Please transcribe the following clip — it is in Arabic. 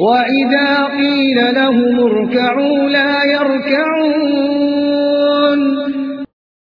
وَإِذَا قِيلَ لَهُمُ ارْكَعُوا لَا يَرْكَعُونَ